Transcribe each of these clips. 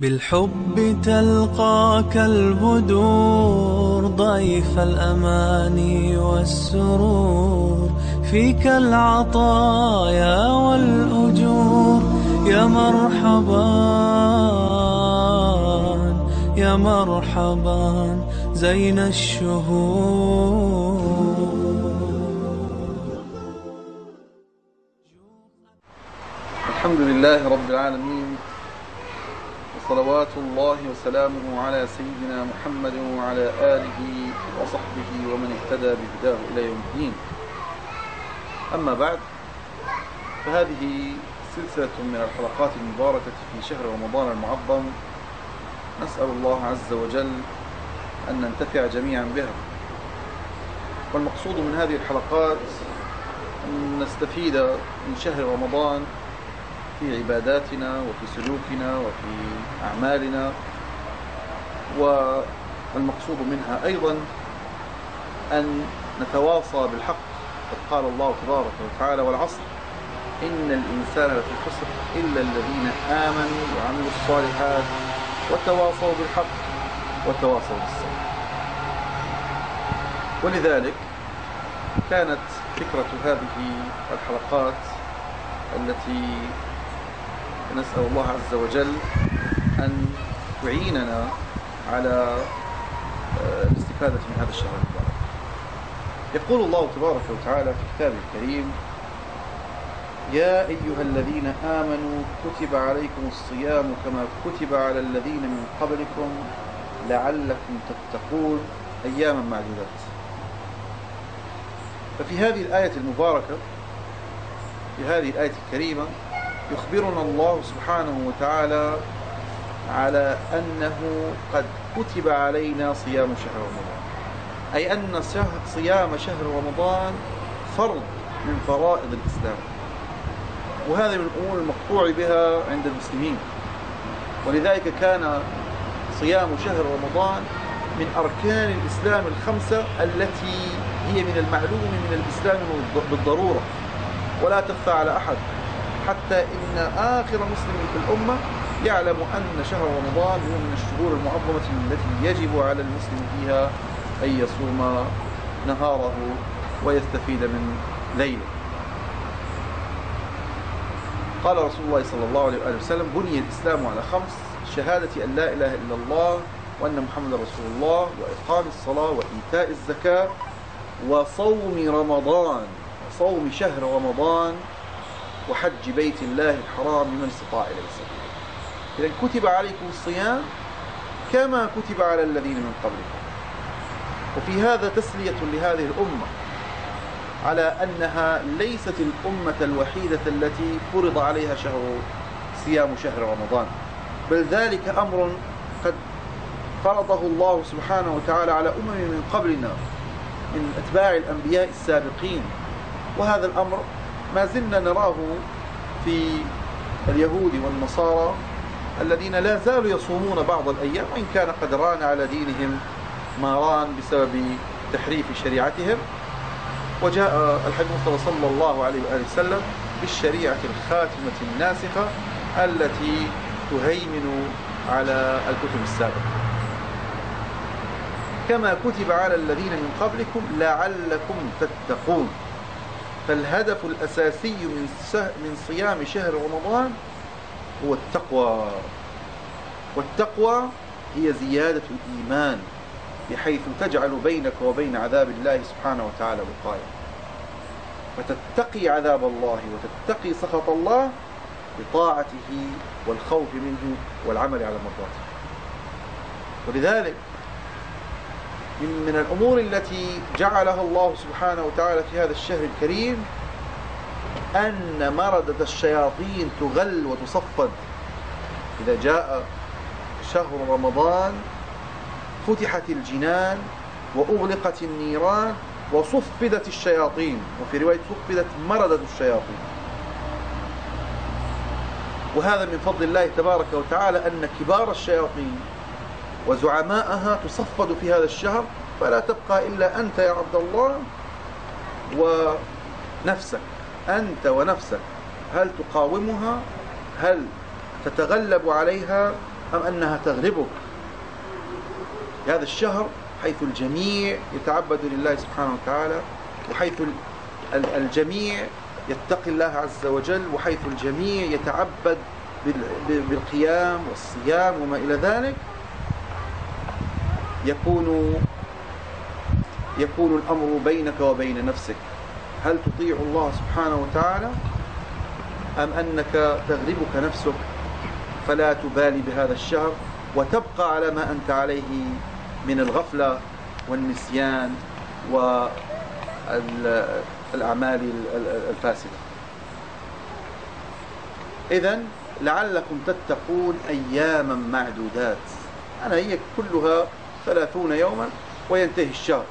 بالحب تلقاك البدور ضيف الأماني والسرور. فيك العطايا والأجور. يا مرحبا يا مرحبا زين الشهور. الحمد لله رب العالمين. وصلوات الله وسلامه على سيدنا محمد وعلى آله وصحبه ومن اهتدى بهداه إلى يوم الدين. أما بعد فهذه سلسلة من الحلقات المباركة في شهر رمضان المعظم نسأل الله عز وجل أن ننتفع جميعا بها. والمقصود من هذه الحلقات أن نستفيد من شهر رمضان في عباداتنا وفي سلوكنا وفي أعمالنا والمقصود منها أيضا أن نتواصى بالحق قد قال الله تبارك وتعالى والعصر إن الإنسان لفي خسر إلا الذين آمنوا وعملوا الصالحات وتواصوا بالحق وتواصوا بالصبر. ولذلك كانت فكرة هذه الحلقات التي نسأل الله عز وجل أن تعيننا على الاستفادة من هذا الشهر المبارك. يقول الله تبارك وتعالى في كتابه الكريم يا أيها الذين آمنوا كتب عليكم الصيام كما كتب على الذين من قبلكم لعلكم تتقون أياما معدودات. ففي هذه الآية المباركة في هذه الآية الكريمة يخبرنا الله سبحانه وتعالى على أنه قد كتب علينا صيام شهر رمضان. أي أن صيام شهر رمضان فرض من فرائض الإسلام. وهذه من الأمور المقطوع بها عند المسلمين. ولذلك كان صيام شهر رمضان من أركان الإسلام الخمسة التي هي من المعلوم من الإسلام بالضرورة. ولا تخفى على أحد. حتى إن آخر مسلم في الأمة يعلم أن شهر رمضان هو من الشهور المعظمة التي يجب على المسلم فيها أن يصوم نهاره ويستفيد من ليله. قال رسول الله صلى الله عليه وسلم بني الإسلام على خمس شهادة أن لا إله إلا الله وأن محمد رسول الله وإقام الصلاة وإيتاء الزكاة وصوم رمضان وصوم شهر رمضان وحج بيت الله الحرام لمن استطاع إليه سبيلا إذا كتب عليكم الصيام كما كتب على الذين من قبلكم. وفي هذا تسلية لهذه الأمة على أنها ليست الأمة الوحيدة التي فرض عليها شهر صيام شهر رمضان. بل ذلك أمر قد فرضه الله سبحانه وتعالى على أمم من قبلنا من أتباع الأنبياء السابقين. وهذا الأمر ما زلنا نراه في اليهود والنصارى الذين لا زالوا يصومون بعض الأيام وإن كان قد ران على دينهم ما ران بسبب تحريف شريعتهم. وجاء الحبيب المصطفى صلى الله عليه وآله وسلم بالشريعة الخاتمة الناسخة التي تهيمن على الكتب السابقة. كما كتب على الذين من قبلكم لعلكم تتقون. فالهدف الأساسي من من صيام شهر رمضان هو التقوى. والتقوى هي زيادة الإيمان بحيث تجعل بينك وبين عذاب الله سبحانه وتعالى وقاية. فتتقي عذاب الله وتتقي سخط الله بطاعته والخوف منه والعمل على مرضاته. ولذلك من, من الأمور التي جعلها الله سبحانه وتعالى في هذا الشهر الكريم أن مردة الشياطين تغل وتصفد. إذا جاء شهر رمضان فتحت الجنان وأغلقت النيران وصفدت الشياطين. وفي رواية صفدت مردة الشياطين. وهذا من فضل الله تبارك وتعالى أن كبار الشياطين وزعماءها تصفد في هذا الشهر فلا تبقى إلا أنت يا عبد الله ونفسك. أنت ونفسك. هل تقاومها؟ هل تتغلب عليها؟ أم أنها تغلبك؟ هذا الشهر حيث الجميع يتعبد لله سبحانه وتعالى وحيث الجميع يتقي الله عز وجل وحيث الجميع يتعبد بالقيام والصيام وما إلى ذلك. يكون يكون الأمر بينك وبين نفسك. هل تطيع الله سبحانه وتعالى أم أنك تغلبك نفسك؟ فلا تبالي بهذا الشهر وتبقى على ما أنت عليه من الغفلة والنسيان والأعمال الفاسدة. إذا لعلكم تتقون أياما معدودات. أنا هي كلها ثلاثون يوما وينتهي الشهر.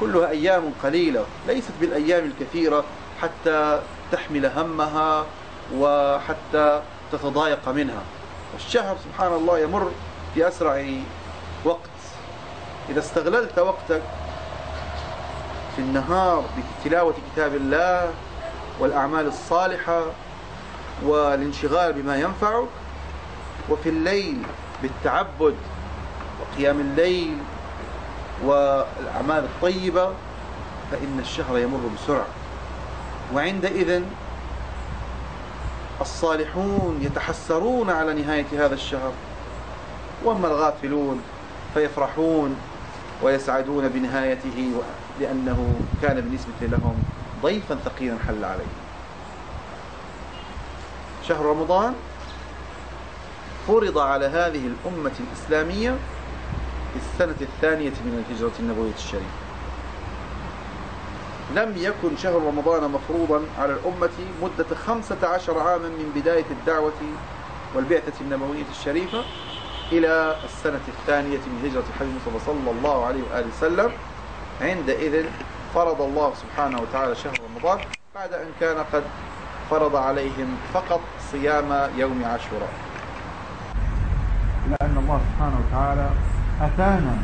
كلها أيام قليلة ليست بالأيام الكثيرة حتى تحمل همها وحتى تتضايق منها. الشهر سبحان الله يمر في أسرع وقت. إذا استغللت وقتك في النهار بتلاوة كتاب الله والأعمال الصالحة والانشغال بما ينفعك وفي الليل بالتعبد وقيام الليل والأعمال الطيبة فإن الشهر يمر بسرعة. وعندئذ الصالحون يتحسرون على نهاية هذا الشهر. وأما الغافلون فيفرحون ويسعدون بنهايته لأنه كان بالنسبة لهم ضيفا ثقيلا حل عليه. شهر رمضان فرض على هذه الأمة الإسلامية في السنة الثانية من الهجرة النبوية الشريفة. لم يكن شهر رمضان مفروضا على الأمة مدة خمسة عشر عاما من بداية الدعوة والبعثة النبوية الشريفة إلى السنة الثانية من هجرة الحبيب المصطفى صلى الله عليه وآله وسلم. عندئذ فرض الله سبحانه وتعالى شهر رمضان بعد أن كان قد فرض عليهم فقط صيام يوم عاشوراء. لأن الله سبحانه وتعالى أتانا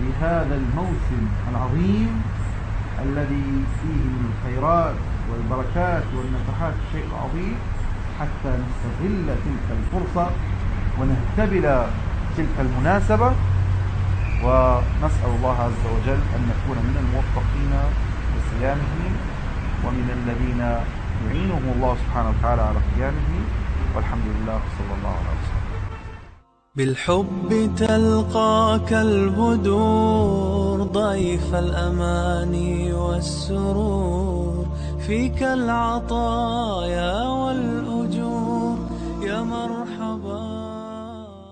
بهذا الموسم العظيم الذي فيه من الخيرات والبركات والنفحات شيء عظيم حتى نستغل تلك الفرصة ونهتبل تلك المناسبة. ونسأل الله عز وجل أن نكون من الموفقين لصيامه ومن الذين يعينهم الله سبحانه وتعالى على قيامه. والحمد لله صلى الله عليه وسلم بالحب تلقاك البدور ضيف الأماني والسرور. فيك العطايا والأجور يا مرحبا